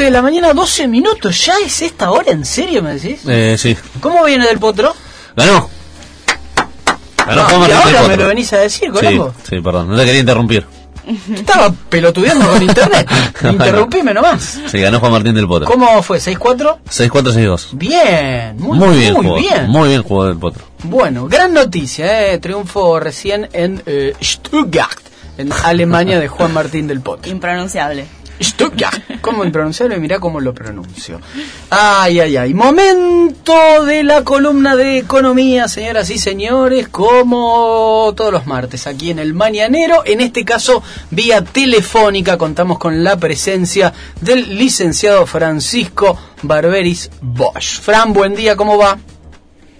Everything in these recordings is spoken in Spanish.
11 de la mañana, 12 minutos. ¿Ya es esta hora? ¿En serio me decís? Eh, sí. ¿Cómo viene del potro? Ganó. Ganó Ah, Juan y Martín del ahora me lo venís a decir, Sí, Colombo. sí, perdón, no te quería interrumpir. Estaba pelotudeando con internet. Interrumpime nomás. Sí, ganó Juan Martín del Potro. ¿Cómo fue? ¿6-4? 6-4-6-2. Bien, muy, Muy bien, muy jugó, bien. Muy bien jugó del Potro. Bueno, gran noticia, ¿eh? triunfo recién en eh, Stuttgart, en Alemania de Juan Martín del Potro. Impronunciable. Stuttgart, ¿cómo impronunciarlo? Y mirá cómo lo pronuncio. Ay, ay, ay. Momento de la columna de economía, señoras y señores, como todos los martes, aquí en el Mañanero. En este caso, vía telefónica, contamos con la presencia del licenciado Francisco Barberis Bosch. Fran, buen día, ¿cómo va?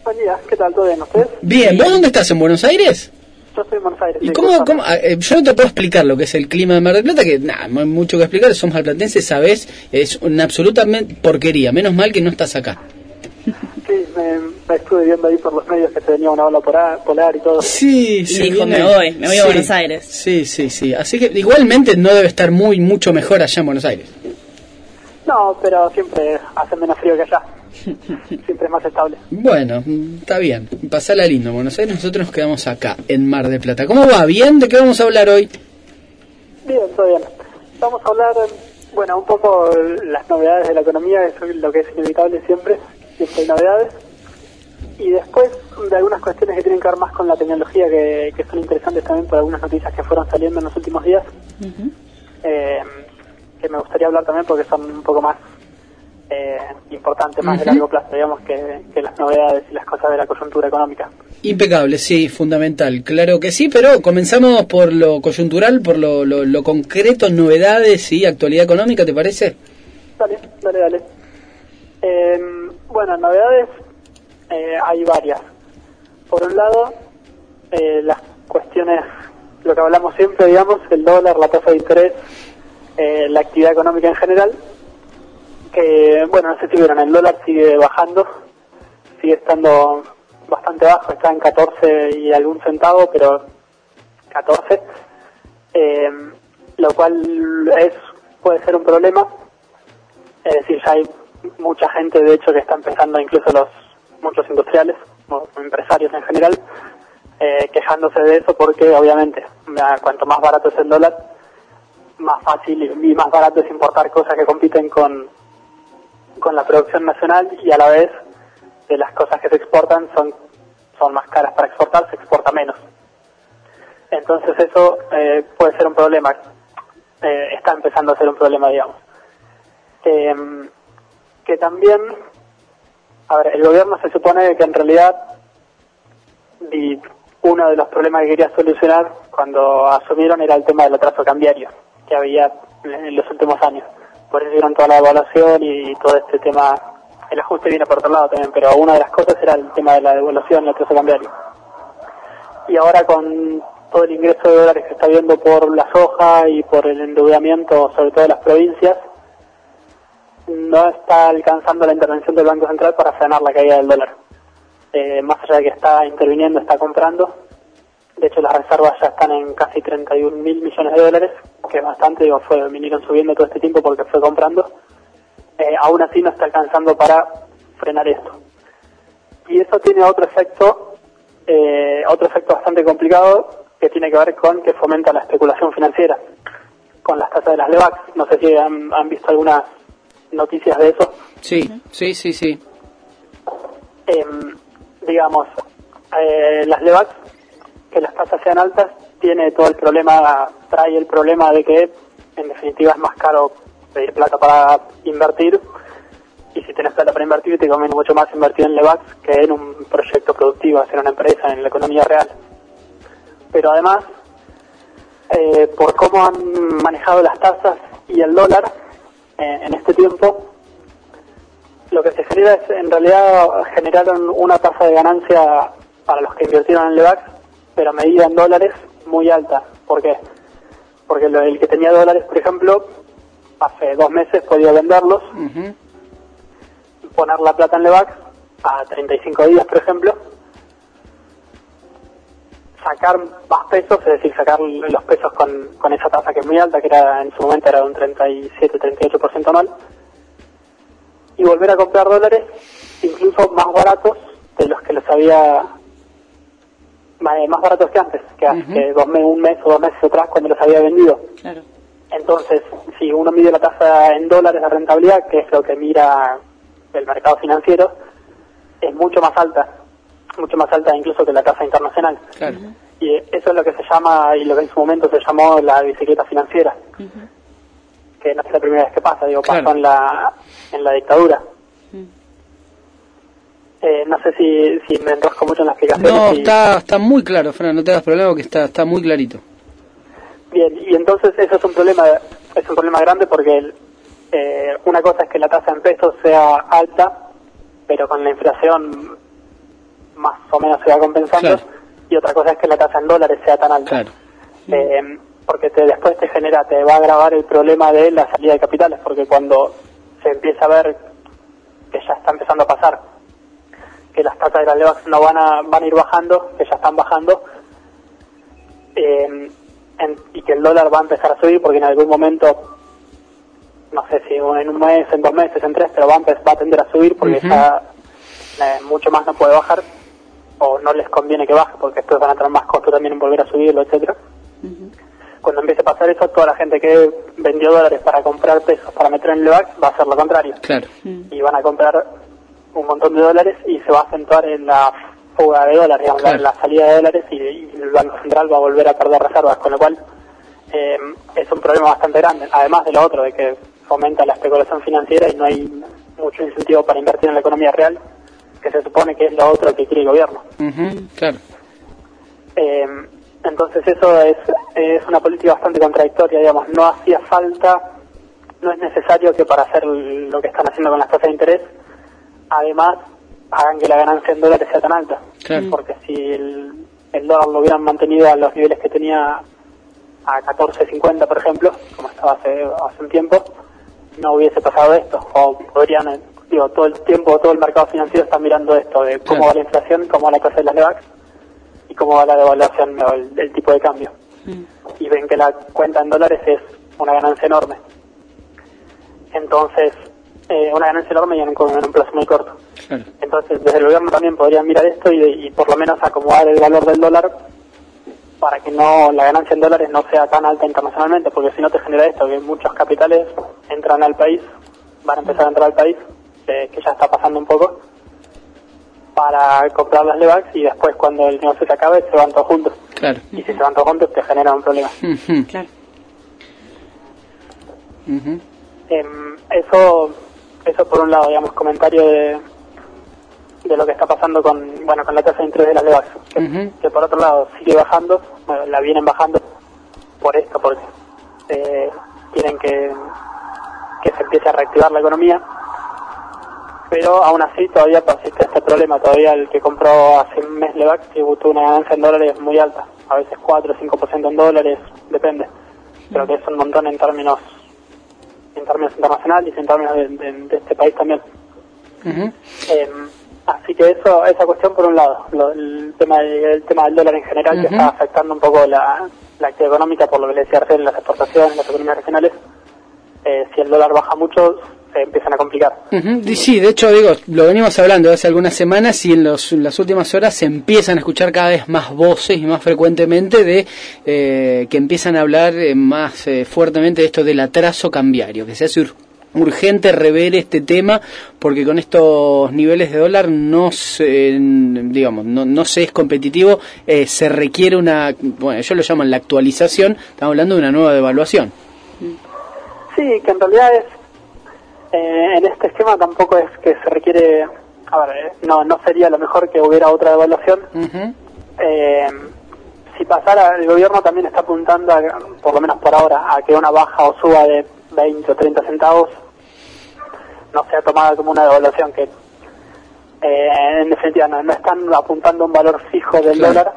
Buen día, ¿qué tal? ¿Todo bien? ¿Ustedes? Bien, ¿vos dónde estás? ¿En Buenos Aires? Yo soy de Buenos Aires. ¿Y sí, cómo, ah, eh, yo no te puedo explicar lo que es el clima de Mar del Plata, que nada, no hay mucho que explicar, somos alplatenses, sabes, es una absoluta porquería, menos mal que no estás acá. Sí, me, me estuve viendo ahí por los medios que se venía una ola polar, polar y todo. Sí, dijo, viene- me voy, me voy a Buenos Aires. Sí, sí, sí, así que igualmente no debe estar muy, mucho mejor allá en Buenos Aires. No, pero siempre hace menos frío que allá. Siempre es más estable. Bueno, está bien, pasala lindo en Buenos Aires, nosotros nos quedamos acá, en Mar del Plata. ¿Cómo va? ¿Bien? ¿De qué vamos a hablar hoy? Bien, todo bien. Vamos a hablar, bueno, un poco las novedades de la economía, eso es lo que es inevitable siempre, siempre hay novedades. Y después de algunas cuestiones que tienen que ver más con la tecnología, que, que son interesantes también por algunas noticias que fueron saliendo en los últimos días, eh, que me gustaría hablar también porque son un poco más eh, importantes, más de largo plazo, digamos, que, que las novedades y las cosas de la coyuntura económica. Impecable, sí, fundamental, claro que sí, pero comenzamos por lo coyuntural, por lo, lo, lo concreto, novedades y actualidad económica, ¿te parece? Dale, dale, dale. Eh, bueno, novedades eh, hay varias. Por un lado, eh, las cuestiones, lo que hablamos siempre, digamos, el dólar, la tasa de interés, eh, la actividad económica en general, que, bueno, no sé si vieron, el dólar sigue bajando, sigue estando bastante bajo, está en 14 y algún centavo, pero 14, eh, lo cual es puede ser un problema. Es decir, ya hay mucha gente, de hecho, que está empezando, incluso los muchos industriales o empresarios en general, eh, quejándose de eso porque, obviamente, cuanto más barato es el dólar, más fácil y más barato es importar cosas que compiten con, con la producción nacional y a la vez de las cosas que se exportan son, son más caras para exportar, se exporta menos. Entonces eso eh, puede ser un problema, eh, está empezando a ser un problema, digamos. Eh, que también, a ver, el gobierno se supone que en realidad uno de los problemas que quería solucionar cuando asumieron era el tema del atraso cambiario que había en los últimos años. Por eso hicieron toda la evaluación y todo este tema, el ajuste viene por otro lado también, pero una de las cosas era el tema de la devaluación y el atraso cambiario. Y ahora con todo el ingreso de dólares que está viendo por la soja y por el endeudamiento, sobre todo de las provincias, no está alcanzando la intervención del Banco Central para frenar la caída del dólar. Eh, más allá de que está interviniendo, está comprando. De hecho, las reservas ya están en casi 31 mil millones de dólares, que es bastante, digo, fue, vinieron subiendo todo este tiempo porque fue comprando. Eh, aún así no está alcanzando para frenar esto. Y eso tiene otro efecto, eh, otro efecto bastante complicado, que tiene que ver con que fomenta la especulación financiera, con las tasas de las LEVAX. No sé si han, han visto algunas noticias de eso. Sí, sí, sí, sí. Eh, digamos, las LEVAX, que las tasas sean altas, tiene todo el problema, trae el problema de que en definitiva es más caro pedir plata para invertir y si tienes plata para invertir te conviene mucho más invertir en LEVAX que en un proyecto productivo, hacer una empresa, en la economía real. Pero además, eh, por cómo han manejado las tasas y el dólar eh, en este tiempo, lo que se genera es, en realidad, generaron una tasa de ganancia para los que invirtieron en LEVAX, pero medida en dólares muy alta. ¿Por qué? Porque el que tenía dólares, por ejemplo, hace dos meses podía venderlos, poner la plata en LEVAX a 35 días, por ejemplo, sacar más pesos, es decir, sacar los pesos con, con esa tasa que es muy alta, que era en su momento era de un 37-38% anual, y volver a comprar dólares incluso más baratos de los que los había más, más baratos que antes, que hace dos meses, un mes o dos meses atrás cuando los había vendido. Claro. Entonces, si uno mide la tasa en dólares de rentabilidad, que es lo que mira el mercado financiero, es mucho más alta, mucho más alta incluso que la tasa internacional. Claro. Y eso es lo que se llama, y lo que en su momento se llamó la bicicleta financiera, que no es la primera vez que pasa, digo, pasó en la, en la dictadura. Eh, no sé si, si me enrosco mucho en la explicación. No, si- está, está muy claro, Fran, no te das problema que está, está muy clarito. Bien, y entonces eso es un problema, es un problema grande porque el- eh, una cosa es que la tasa en pesos sea alta, pero con la inflación más o menos se va compensando, Claro. y otra cosa es que la tasa en dólares sea tan alta. Claro. Eh, porque te, después te genera, te va a agravar el problema de la salida de capitales, porque cuando se empieza a ver que ya está empezando a pasar, que las tasas de las LEVAX no van a, van a ir bajando, que ya están bajando, eh, en- y que el dólar va a empezar a subir porque en algún momento, no sé si en un mes, en dos meses, en tres, pero va a, empe- va a tender a subir porque Ujú. ya eh, mucho más no puede bajar o no les conviene que baje porque después van a tener más costo también en volver a subirlo, etcétera. Cuando empiece a pasar eso, toda la gente que vendió dólares para comprar pesos para meter en LEVAX va a hacer lo contrario Claro. y van a comprar un montón de dólares y se va a acentuar en la fuga de dólares, digamos, Claro. en la salida de dólares y, y el Banco Central va a volver a perder reservas, con lo cual eh, es un problema bastante grande, además de lo otro, de que fomenta la especulación financiera y no hay mucho incentivo para invertir en la economía real, que se supone que es lo otro que quiere el gobierno. Ujú, Claro. Eh, entonces eso es, es una política bastante contradictoria, digamos, no hacía falta, no es necesario que para hacer lo que están haciendo con las tasas de interés, además hagan que la ganancia en dólares sea tan alta. Claro. Porque si el, el dólar lo hubieran mantenido a los niveles que tenía a 14.50, por ejemplo, como estaba hace, hace un tiempo, no hubiese pasado esto. O podrían, eh, digo, todo el tiempo, todo el mercado financiero está mirando esto de cómo Claro. va la inflación, cómo va la tasa de las LEVAX y cómo va la devaluación o el, el tipo de cambio. Y ven que la cuenta en dólares es una ganancia enorme. Entonces, eh, una ganancia enorme y en un, en un plazo muy corto. Claro. Entonces, desde el gobierno también podrían mirar esto y, y por lo menos acomodar el valor del dólar para que no la ganancia en dólares no sea tan alta internacionalmente, porque si no te genera esto, que muchos capitales entran al país, van a empezar a entrar al país, eh, que ya está pasando un poco, para comprar las LEVAX y después cuando el negocio se acabe se van todos juntos. Claro. Y si se van todos juntos te genera un problema. Claro. Em, eso, eso por un lado, digamos, comentario de, de lo que está pasando con, bueno, con la tasa de interés de las LEVAX, que, por otro lado sigue bajando, bueno, la vienen bajando por esto, porque eh, quieren que, que se empiece a reactivar la economía, pero aún así todavía persiste este problema, todavía el que compró hace un mes LEVAX tuvo una ganancia en dólares muy alta, a veces 4 o 5% en dólares, depende, pero que es un montón en términos en términos internacionales y en términos de, de- de este país también. Eh, así que eso, esa cuestión por un lado, lo- el, tema de- el tema del dólar en general que está afectando un poco la, la actividad económica por lo que le decía recién, las exportaciones, las economías regionales. Eh, si el dólar baja mucho, se empiezan a complicar. Y Sí, de hecho, digo, lo venimos hablando hace algunas semanas y en, los, en las últimas horas se empiezan a escuchar cada vez más voces y más frecuentemente de eh, que empiezan a hablar eh, más eh, fuertemente de esto del atraso cambiario, que se hace ur- urgente rever este tema porque con estos niveles de dólar no se, digamos, no, no se es competitivo, eh, se requiere una, bueno, yo lo llamo la actualización, estamos hablando de una nueva devaluación. Sí, que en realidad es, eh, en este esquema tampoco es que se requiere, a ver, eh, no, no sería lo mejor que hubiera otra devaluación, Eh, si pasara, el gobierno también está apuntando, a, por lo menos por ahora, a que una baja o suba de 20 o 30 centavos no sea tomada como una devaluación, que eh, en definitiva no, no están apuntando a un valor fijo del Claro. dólar,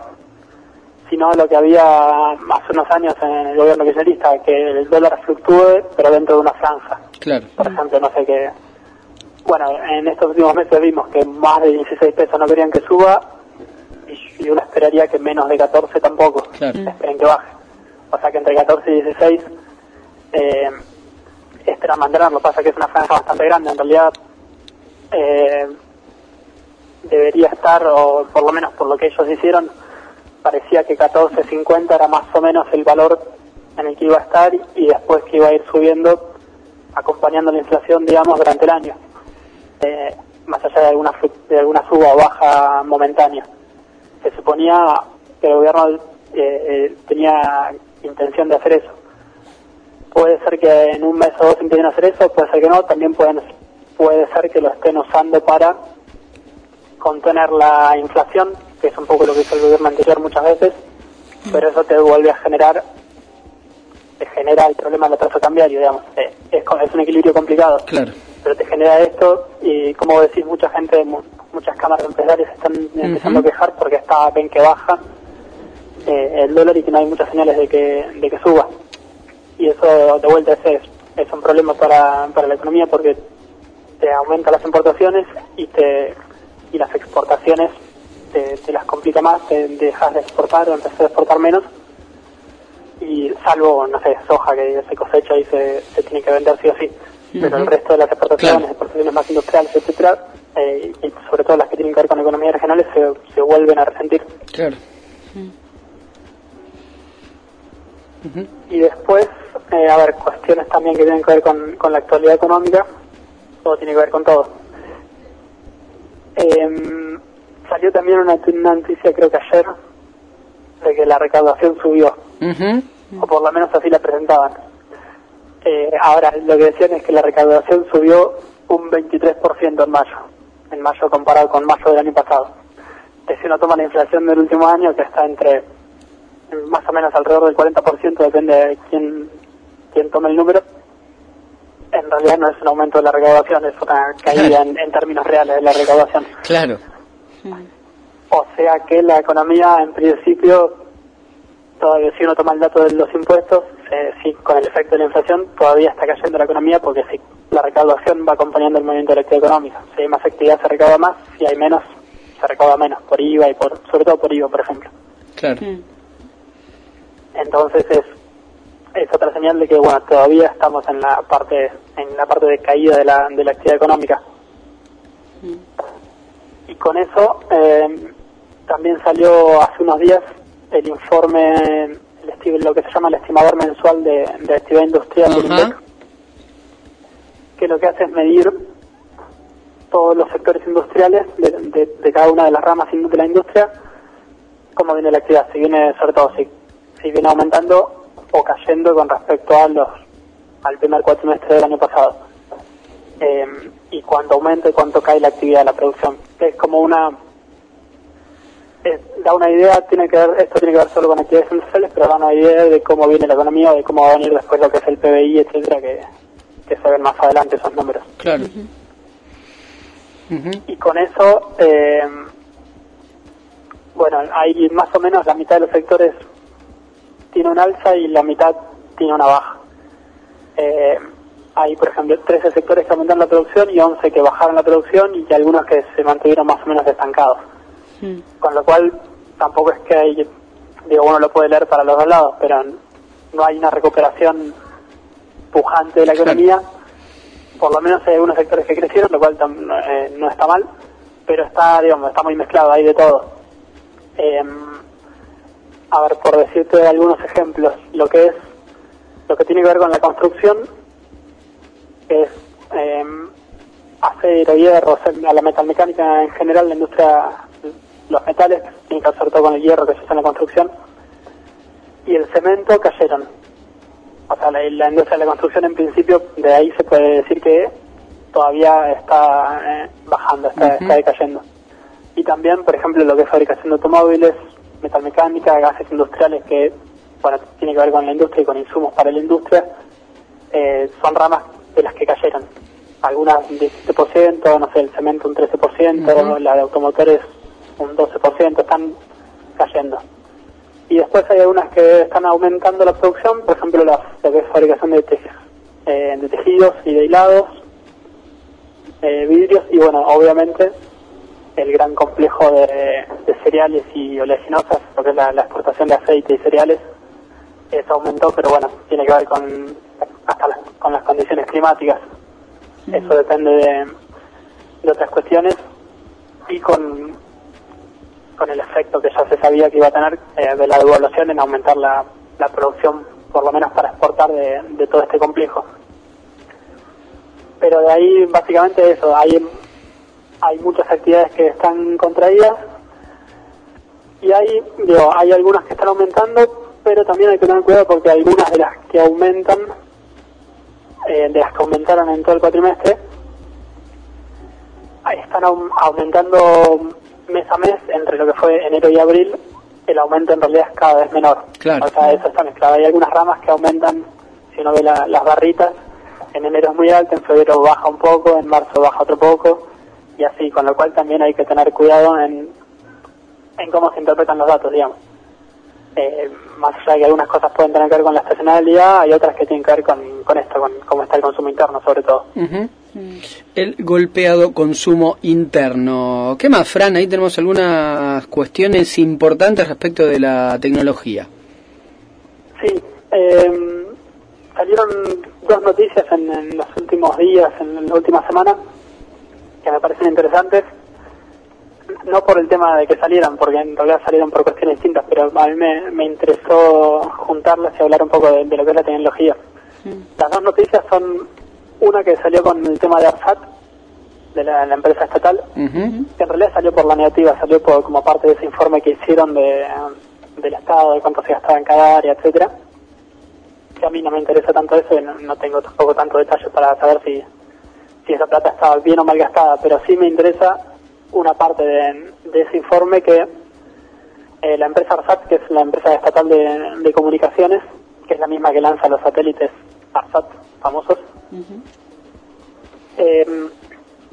sino lo que había hace unos años en el gobierno kirchnerista, que el dólar fluctúe, pero dentro de una franja. Claro. Por ejemplo, no sé qué. Bueno, en estos últimos meses vimos que más de 16 pesos no querían que suba y, uno esperaría que menos de 14 tampoco. Claro. Esperen que baje. O sea que entre 14 y 16 eh, esperan mantenerlo. Pasa que es una franja bastante grande. En realidad, eh, debería estar, o por lo menos por lo que ellos hicieron, parecía que 14.50 era más o menos el valor en el que iba a estar y después que iba a ir subiendo acompañando la inflación, digamos, durante el año, eh, más allá de alguna, de alguna suba o baja momentánea. Se suponía que el gobierno eh, eh, tenía intención de hacer eso. Puede ser que en un mes o dos a hacer eso, puede ser que no, también pueden, puede ser que lo estén usando para contener la inflación, que es un poco lo que hizo el gobierno anterior muchas veces, pero eso te vuelve a generar te genera el problema del atraso cambiario, digamos. Eh, es, es un equilibrio complicado. Claro. Pero te genera esto y, como decís, mucha gente, mu- muchas cámaras empresarias están empezando a quejar porque está ven que baja eh, el dólar y que no hay muchas señales de que, de que suba. Y eso, de vuelta, es, es un problema para, para la economía porque te aumenta las importaciones y te y las exportaciones te, te las complica más, te dejas de exportar o empezás a exportar menos y salvo, no sé, soja que se cosecha y se, se tiene que vender sí o sí. Pero el resto de las exportaciones, Claro. exportaciones más industriales, etcétera, eh, y sobre todo las que tienen que ver con economías regionales, se, se vuelven a resentir. Claro. Y después, eh, a ver, cuestiones también que tienen que ver con, con la actualidad económica, todo tiene que ver con todo. Em, salió también una, una noticia, creo que ayer, de que la recaudación subió, Ujú. o por lo menos así la presentaban. Eh, ahora, lo que decían es que la recaudación subió un 23% en mayo, en mayo comparado con mayo del año pasado. Que si uno toma la inflación del último año, que está entre más o menos alrededor del 40%, depende de quién, quién tome el número, en realidad no es un aumento de la recaudación, es una caída en, en términos reales de la recaudación. Claro. O sea que la economía, en principio, todavía si uno toma el dato de los impuestos, eh, sí, con el efecto de la inflación, todavía está cayendo la economía porque si la recaudación va acompañando el movimiento de la actividad económica. Si hay más actividad se recauda más, si hay menos se recauda menos, por IVA y por, sobre todo por IVA, por ejemplo. Claro. Entonces es, es otra señal de que bueno todavía estamos en la parte en la parte de caída de la, de la actividad económica. Y con eso eh, también salió hace unos días el informe, el lo que se llama el estimador mensual de, de actividad industrial del Ajá. INDEC, que lo que hace es medir todos los sectores industriales de, de- de cada una de las ramas de la industria, cómo viene la actividad, si viene, sobre todo, si, si viene aumentando o cayendo con respecto a los al primer cuatrimestre del año pasado. Eh, y cuánto aumenta y cuánto cae la actividad de la producción. Es como una... es- da una idea, tiene que ver, esto tiene que ver solo con actividades industriales, pero da una idea de cómo viene la economía, de cómo va a venir después lo que es el PBI, etcétera, que, que se ven más adelante esos números. Claro. Y con eso, eh, bueno, hay más o menos la mitad de los sectores tiene un alza y la mitad tiene una baja. Eh, hay, por ejemplo, 13 sectores que aumentaron la producción y 11 que bajaron la producción y algunos que se mantuvieron más o menos estancados. Con lo cual, tampoco es que hay, digo, uno lo puede leer para los dos lados, pero no hay una recuperación pujante de la economía. Por lo menos hay algunos sectores que crecieron, lo cual tam- no, eh, no está mal, pero está, digamos, está muy mezclado, hay de todo. Em, a ver, por decirte algunos ejemplos, lo que es, lo que tiene que ver con la construcción, es em, acero, hierro, la metalmecánica en general, la industria, los metales, ver sobre todo con el hierro que se usa en la construcción, y el cemento cayeron. O sea, la, la industria de la construcción en principio, de ahí se puede decir que todavía está eh, bajando, está, está decayendo. Y también, por ejemplo, lo que es fabricación de automóviles, metalmecánica, gases industriales, que bueno, tiene que ver con la industria y con insumos para la industria, eh, son ramas de las que cayeron. Algunas un 17%, no sé, el cemento un 13%, la de automotores un 12%, están cayendo. Y después hay algunas que están aumentando la producción, por ejemplo, la, lo que es fabricación de, te- eh, de tejidos y de hilados, eh, vidrios y bueno, obviamente el gran complejo de, de cereales y oleaginosas, lo que es la, la exportación de aceite y cereales, eso aumentó, pero bueno, tiene que ver con hasta las, con las condiciones climáticas. Eso depende de, de otras cuestiones y con, con el efecto que ya se sabía que iba a tener eh, de la devaluación en aumentar la, la producción, por lo menos para exportar de, de todo este complejo. Pero de ahí básicamente eso, hay, hay muchas actividades que están contraídas y hay, digo, hay algunas que están aumentando, pero también hay que tener cuidado porque algunas de las que aumentan, eh, de las que aumentaron en todo el cuatrimestre, están aum- aumentando mes a mes entre lo que fue enero y abril, el aumento en realidad es cada vez menor. Claro. O sea, eso está mezclado. Hay algunas ramas que aumentan, si uno ve la- las barritas, en enero es muy alto, en febrero baja un poco, en marzo baja otro poco, y así, con lo cual también hay que tener cuidado en, en cómo se interpretan los datos, digamos. Eh, más allá de que algunas cosas pueden tener que ver con la estacionalidad, hay otras que tienen que ver con, con esto, con cómo está el consumo interno sobre todo. Ujú. El golpeado consumo interno. ¿Qué más, Fran? Ahí tenemos algunas cuestiones importantes respecto de la tecnología. Sí, eh, salieron dos noticias en, en los últimos días, en la última semana, que me parecen interesantes. No por el tema de que salieran, porque en realidad salieron por cuestiones distintas, pero a mí me, me interesó juntarlas y hablar un poco de, de lo que es la tecnología. Las dos noticias son una que salió con el tema de ARSAT, de la, la empresa estatal, que en realidad salió por la negativa, salió por, como parte de ese informe que hicieron de, del Estado, de cuánto se gastaba en cada área, etcétera. Que a mí no me interesa tanto eso, y no, no tengo tampoco tanto detalle para saber si, si esa plata estaba bien o mal gastada, pero sí me interesa una parte de, de ese informe que eh, la empresa ARSAT, que es la empresa estatal de, de comunicaciones, que es la misma que lanza los satélites ARSAT famosos, eh,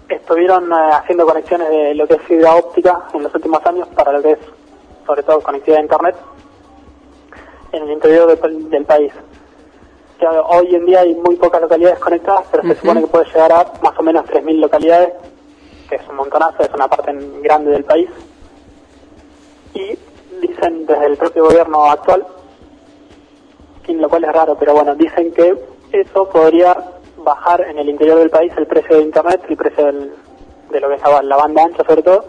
estuvieron eh, haciendo conexiones de lo que es fibra óptica en los últimos años para lo que es, sobre todo, conectividad a Internet en el interior del, del país. Que hoy en día hay muy pocas localidades conectadas, pero se supone que puede llegar a más o menos 3.000 localidades, que es un montonazo, es una parte grande del país. Y dicen desde el propio gobierno actual, lo cual es raro, pero bueno, dicen que eso podría bajar en el interior del país el precio de Internet, el precio del- de lo que es la banda ancha sobre todo,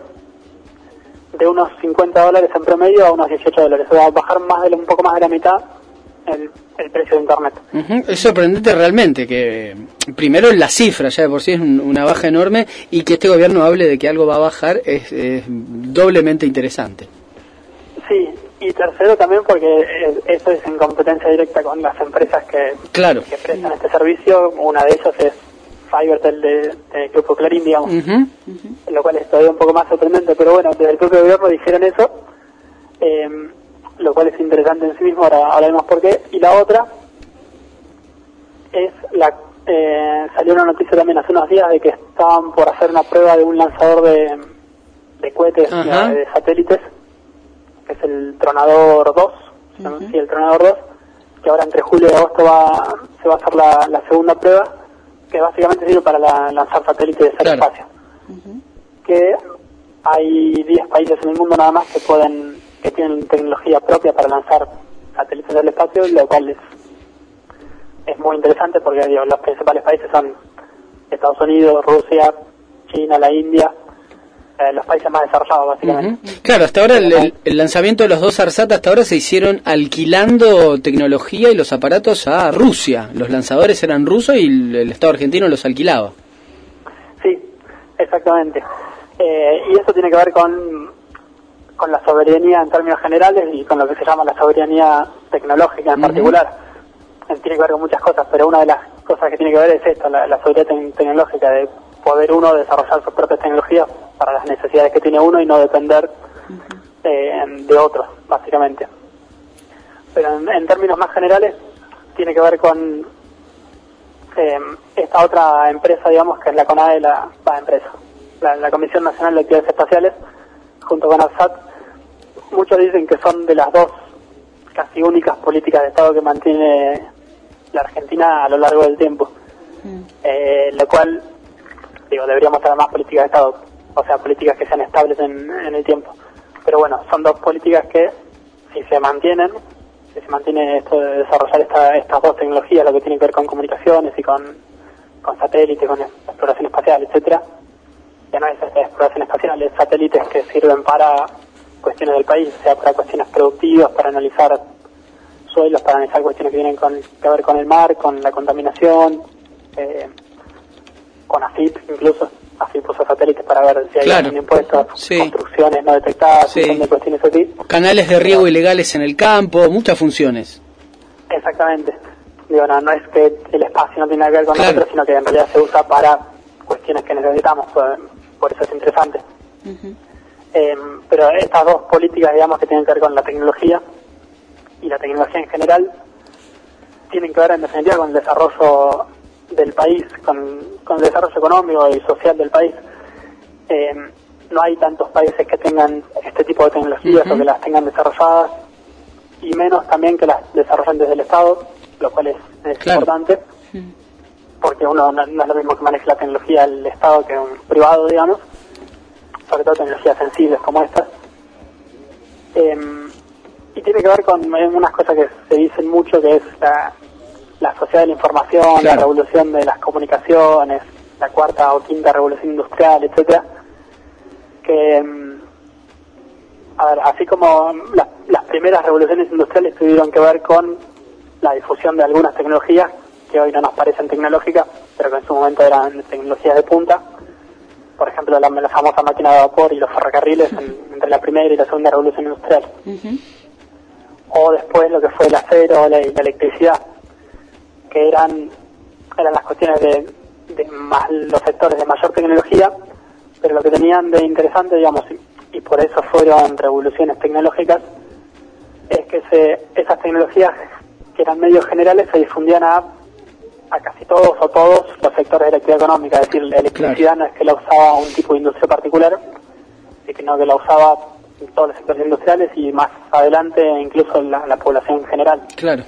de unos 50 dólares en promedio a unos 18 dólares. O sea, bajar más de un poco más de la mitad el, el precio de Internet. Ujú. Es sorprendente realmente que primero la cifra ya de por sí es un- una baja enorme y que este gobierno hable de que algo va a bajar es, es doblemente interesante. Y tercero también porque eso es en competencia directa con las empresas que, Claro. que prestan este servicio. Una de ellas es Fivertel de, de Grupo Clarín, digamos. Lo cual es todavía un poco más sorprendente, pero bueno, desde el propio gobierno dijeron eso, eh, lo cual es interesante en sí mismo, ahora hablaremos por qué. Y la otra es la eh, salió una noticia también hace unos días de que estaban por hacer una prueba de un lanzador de, de cohetes de satélites, que es el Tronador 2, se llama así, el Tronador 2, que ahora entre julio y agosto va, se va a hacer la, la segunda prueba, que básicamente sirve para la- lanzar satélites al Claro. espacio. Que hay 10 países en el mundo nada más que pueden que tienen tecnología propia para lanzar satélites del espacio, lo cual es es muy interesante porque digo, los principales países son Estados Unidos, Rusia, China, la India, eh, los países más desarrollados básicamente. Claro, hasta ahora el, el- el lanzamiento de los dos ARSAT hasta ahora se hicieron alquilando tecnología y los aparatos a Rusia. Los lanzadores eran rusos y el, el Estado argentino los alquilaba. Sí, exactamente. Eh, y eso tiene que ver con, con la soberanía en términos generales y con lo que se llama la soberanía tecnológica en Ujú. particular. Eh, Tiene que ver con muchas cosas, pero una de las cosas que tiene que ver es esto, la, la soberanía tec- tecnológica, de poder uno desarrollar sus propias tecnologías para las necesidades que tiene uno y no depender eh, de otros, básicamente. Pero en, en términos más generales, tiene que ver con eh, esta otra empresa, digamos, que es la CONAE, la, la empresa, la, la Comisión Nacional de Actividades Espaciales, junto con ARSAT, muchos dicen que son de las dos casi únicas políticas de Estado que mantiene la Argentina a lo largo del tiempo. Eh, lo cual, digo, deberíamos tener más políticas de Estado, o sea, políticas que sean estables en, en el tiempo. Pero bueno, son dos políticas que, si se mantienen, si se mantiene esto de desarrollar esta- estas dos tecnologías, lo que tiene que ver con comunicaciones y con, satélites, con exploración espacial, etcétera, ya no es exploración espacial, es satélites que sirven para cuestiones del país, sea, para cuestiones productivas, para analizar suelos, para analizar cuestiones que tienen con, que ver con el mar, con la contaminación, eh, con AFIP incluso. AFIP usa satélites para ver si hay Claro. algún impuesto, Sí. construcciones no detectadas, Sí. de cuestiones así. Canales de riego ilegales en el campo, muchas funciones. Exactamente. Digo, no, no es que el espacio no tiene nada que ver con Claro. nosotros, sino que en realidad se usa para cuestiones que necesitamos, por, eso es interesante. Eh, pero estas dos políticas, digamos, que tienen que ver con la tecnología y la tecnología en general, tienen que ver en definitiva con el desarrollo del país, con, con el desarrollo económico y social del país. Eh, no hay tantos países que tengan este tipo de tecnologías o que las tengan desarrolladas y menos también que las desarrollen desde el Estado, lo cual es, es Claro. importante, porque uno no, no es lo mismo que maneje la tecnología el Estado que un privado, digamos, sobre todo tecnologías sensibles como estas. Eh, y tiene que ver con unas cosas que se dicen mucho, que es la, la sociedad de la información, la revolución de las comunicaciones, la cuarta o quinta revolución industrial, etcétera, que mm, a ver, así como las, las primeras revoluciones industriales tuvieron que ver con la difusión de algunas tecnologías que hoy no nos parecen tecnológicas, pero que en su momento eran tecnologías de punta. Por ejemplo, la, la famosa máquina de vapor y los ferrocarriles en- entre la primera y la segunda revolución industrial. O después lo que fue el acero la, la electricidad, que eran, eran las cuestiones de, de más los sectores de mayor tecnología, pero lo que tenían de interesante, digamos, y, y por eso fueron revoluciones tecnológicas, es que se, esas tecnologías que eran medios generales se difundían a, a casi todos o todos los sectores de la actividad económica, es decir, la electricidad no es que la usaba un tipo de industria particular, sino que la usaba todos los sectores industriales y más adelante incluso la, la población en general. Claro.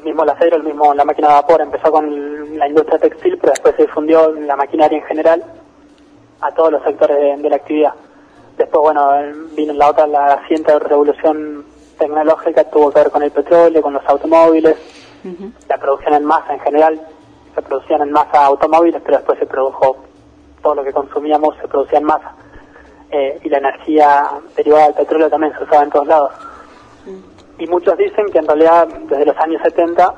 Lo mismo el acero, el mismo la máquina de vapor empezó con la industria textil, pero después se difundió la maquinaria en general a todos los sectores de, de la actividad. Después, bueno, vino la otra, la siguiente revolución tecnológica, tuvo que ver con el petróleo, con los automóviles, la producción en masa en general. Se producían en masa automóviles, pero después se produjo todo lo que consumíamos, se producía en masa. Eh, y la energía derivada del petróleo también se usaba en todos lados. Y muchos dicen que en realidad desde los años 70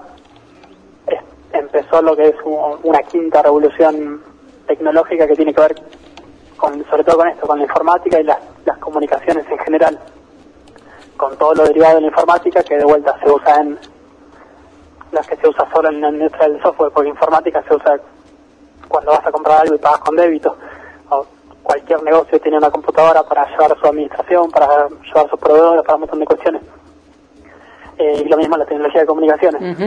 es- empezó lo que es una quinta revolución tecnológica que tiene que ver con, sobre todo con esto, con la informática y las, comunicaciones en general, con todo lo derivado de la informática que de vuelta se usa en las que se usa solo en la industria del software, porque informática se usa cuando vas a comprar algo y pagas con débito, o cualquier negocio tiene una computadora para llevar su administración, para llevar sus proveedores, para un montón de cuestiones. Eh, y lo mismo la tecnología de comunicaciones.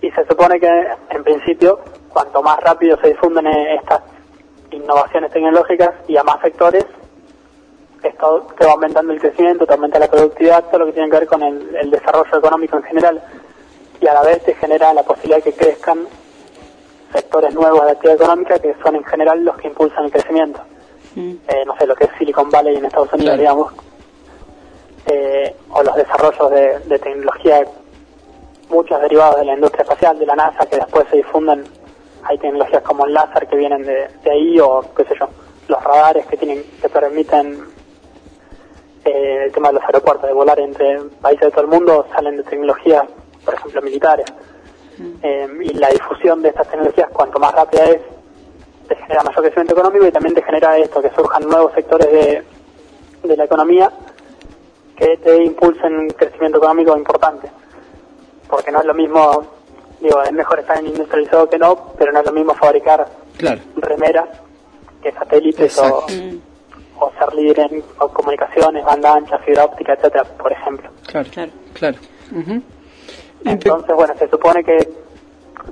Y se supone que, en principio, cuanto más rápido se difunden eh, estas innovaciones tecnológicas y a más sectores, esto te va aumentando el crecimiento, te aumenta la productividad, todo lo que tiene que ver con el, el desarrollo económico en general. Y a la vez te genera la posibilidad de que crezcan sectores nuevos de actividad económica que son en general los que impulsan el crecimiento. Eh, no sé, lo que es Silicon Valley en Estados Unidos, Claro. digamos, eh, o los desarrollos de, de tecnología, muchos derivados de la industria espacial, de la NASA, que después se difunden. Hay tecnologías como el láser que vienen de, de ahí, o qué sé yo, los radares que tienen que permiten eh, el tema de los aeropuertos, de volar entre países de todo el mundo, salen de tecnologías, por ejemplo, militares. Eh, y la difusión de estas tecnologías, cuanto más rápida es, te genera mayor crecimiento económico y también te genera esto, que surjan nuevos sectores de, de la economía que te impulsen un crecimiento económico importante. Porque no es lo mismo, digo, es mejor estar en industrializado que no, pero no es lo mismo fabricar Claro. remeras que satélites o, o ser líder en o comunicaciones, banda ancha, fibra óptica, etcétera, por ejemplo. Claro. Claro. Claro. Entonces, bueno, se supone que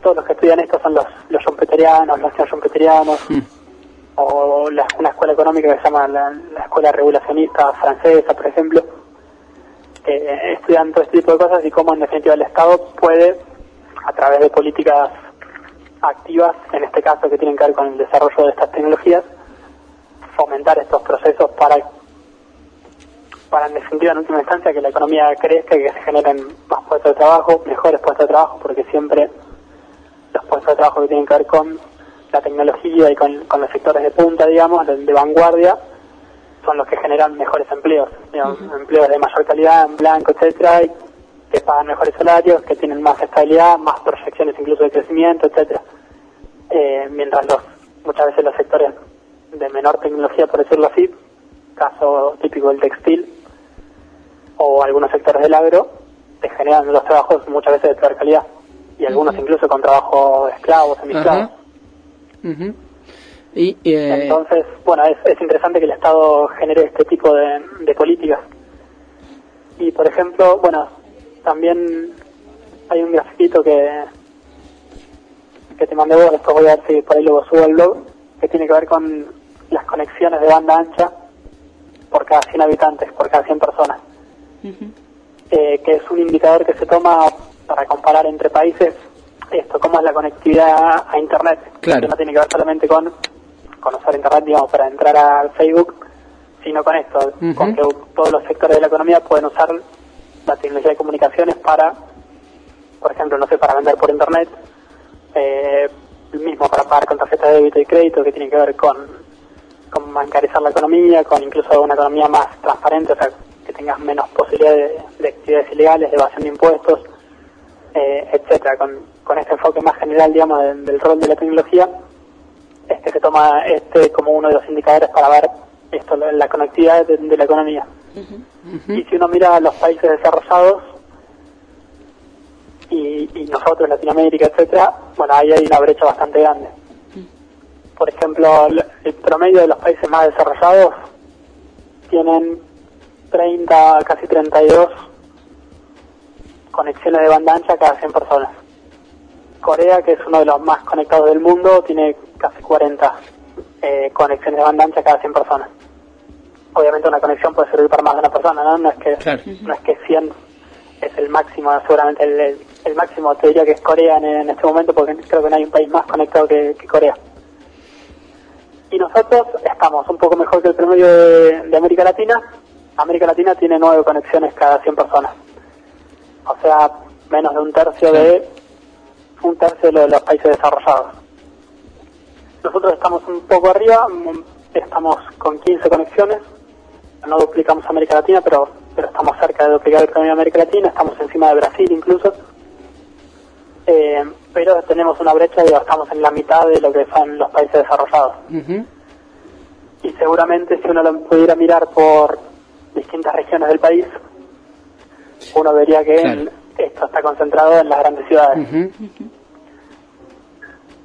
todos los que estudian esto son los, los los neoschumpeterianos, Mm. o la, una escuela económica que se llama la, la escuela regulacionista francesa, por ejemplo, eh, estudian todo este tipo de cosas y cómo en definitiva el Estado puede, a través de políticas activas, en este caso que tienen que ver con el desarrollo de estas tecnologías, fomentar estos procesos para para en definitiva en última instancia que la economía crezca y que se generen más puestos de trabajo, mejores puestos de trabajo, porque siempre los puestos de trabajo que tienen que ver con la tecnología y con, los sectores de punta, digamos, de vanguardia, son los que generan mejores empleos, digamos, empleos de mayor calidad, en blanco, etcétera, y que pagan mejores salarios, que tienen más estabilidad, más proyecciones incluso de crecimiento, etcétera. Eh, mientras los muchas veces los sectores de menor tecnología, por decirlo así, caso típico del textil o algunos sectores del agro, te generan los trabajos muchas veces de peor calidad y algunos incluso con trabajo de esclavos, semi-esclavos. Ajá. Ujú. Y, eh, Entonces, bueno, es, es interesante que el Estado genere este tipo de, de políticas. Y, por ejemplo, bueno, también hay un grafito que, que te mandé vos, después voy a ver si por ahí luego subo al blog, que tiene que ver con las conexiones de banda ancha por cada 100 habitantes, por cada 100 personas. Eh, que es un indicador que se toma para comparar entre países esto, cómo es la conectividad a Internet. Claro. Que no tiene que ver solamente con, con usar Internet, digamos, para entrar al Facebook, sino con esto, Ujú. con que todos los sectores de la economía pueden usar la tecnología de comunicaciones para, por ejemplo, no sé, para vender por Internet, eh, mismo para pagar con tarjeta de débito y crédito, que tiene que ver con, con bancarizar la economía, con incluso una economía más transparente, o sea, que tengas menos posibilidades de, de actividades ilegales, de evasión de impuestos, eh, etcétera, con, con este enfoque más general, digamos, del rol de la tecnología, es que se toma este como uno de los indicadores para ver esto, la la conectividad de, de la economía. Y si uno mira los países desarrollados y, y nosotros, Latinoamérica, etcétera, bueno, ahí hay una brecha bastante grande. Por ejemplo, el el promedio de los países más desarrollados tienen 30, casi 32 conexiones de banda ancha cada 100 personas. Corea, que es uno de los más conectados del mundo, tiene casi 40 eh, conexiones de banda ancha cada 100 personas. Obviamente una conexión puede servir para más de una persona, ¿no? No es que, Claro. no es que 100 es el máximo, seguramente el, el- el máximo te diría que es Corea en, en este momento, porque creo que no hay un país más conectado que, que Corea. Y nosotros estamos un poco mejor que el promedio de, de América Latina. América Latina tiene nueve conexiones cada 100 personas. O sea, menos de un tercio de un tercio de los países desarrollados. Nosotros estamos un poco arriba, estamos con 15 conexiones, no duplicamos América Latina, pero, pero estamos cerca de duplicar el promedio de América Latina, estamos encima de Brasil incluso. Eh, pero tenemos una brecha, digo, estamos en la mitad de lo que son los países desarrollados. ujú. Y seguramente si uno lo pudiera mirar por distintas regiones del país, uno vería que Claro. el- esto está concentrado en las grandes ciudades.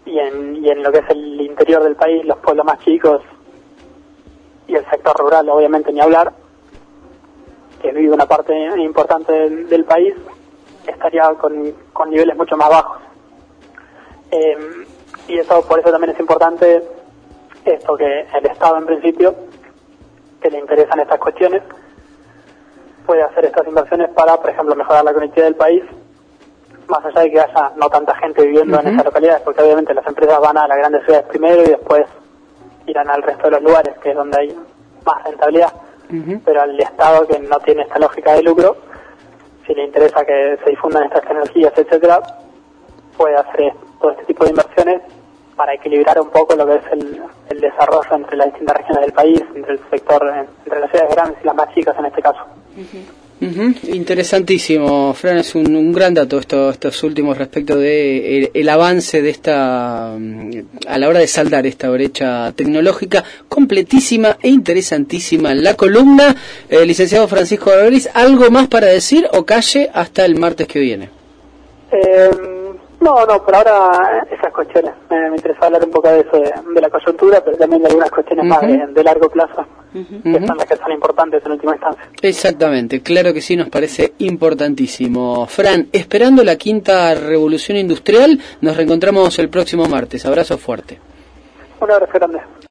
Y en, y en lo que es el interior del país, los pueblos más chicos y el sector rural, obviamente ni hablar, que vive una parte importante del, país, estaría con, con niveles mucho más bajos. Eh, y eso por eso también es importante esto que el Estado en principio, que le interesan estas cuestiones, puede hacer estas inversiones para, por ejemplo, mejorar la conectividad del país más allá de que haya no tanta gente viviendo en esas localidades, porque obviamente las empresas van a las grandes ciudades primero y después irán al resto de los lugares, que es donde hay más rentabilidad. Pero al Estado, que no tiene esta lógica de lucro, si le interesa que se difundan estas tecnologías, etcétera, puede hacer todo este tipo de inversiones para equilibrar un poco lo que es el, el desarrollo entre las distintas regiones del país, entre el sector, entre las ciudades grandes y las más chicas en este caso. Ujú, Interesantísimo, Fran, es un, un gran dato esto, estos últimos respecto de el, avance de esta mm, a la hora de saldar esta brecha tecnológica completísima e interesantísima la columna. Eh, licenciado Francisco Barberis, ¿algo más para decir o calle hasta el martes que viene? Eh, no, no, por ahora eh, esas cuestiones. Me, me interesa hablar un poco de eso, de, de la coyuntura, pero también de algunas cuestiones más de, de largo plazo, que son las que son importantes en última instancia. Exactamente, claro que sí, nos parece importantísimo. Fran, esperando la quinta revolución industrial, nos reencontramos el próximo martes. Abrazo fuerte. Un abrazo grande.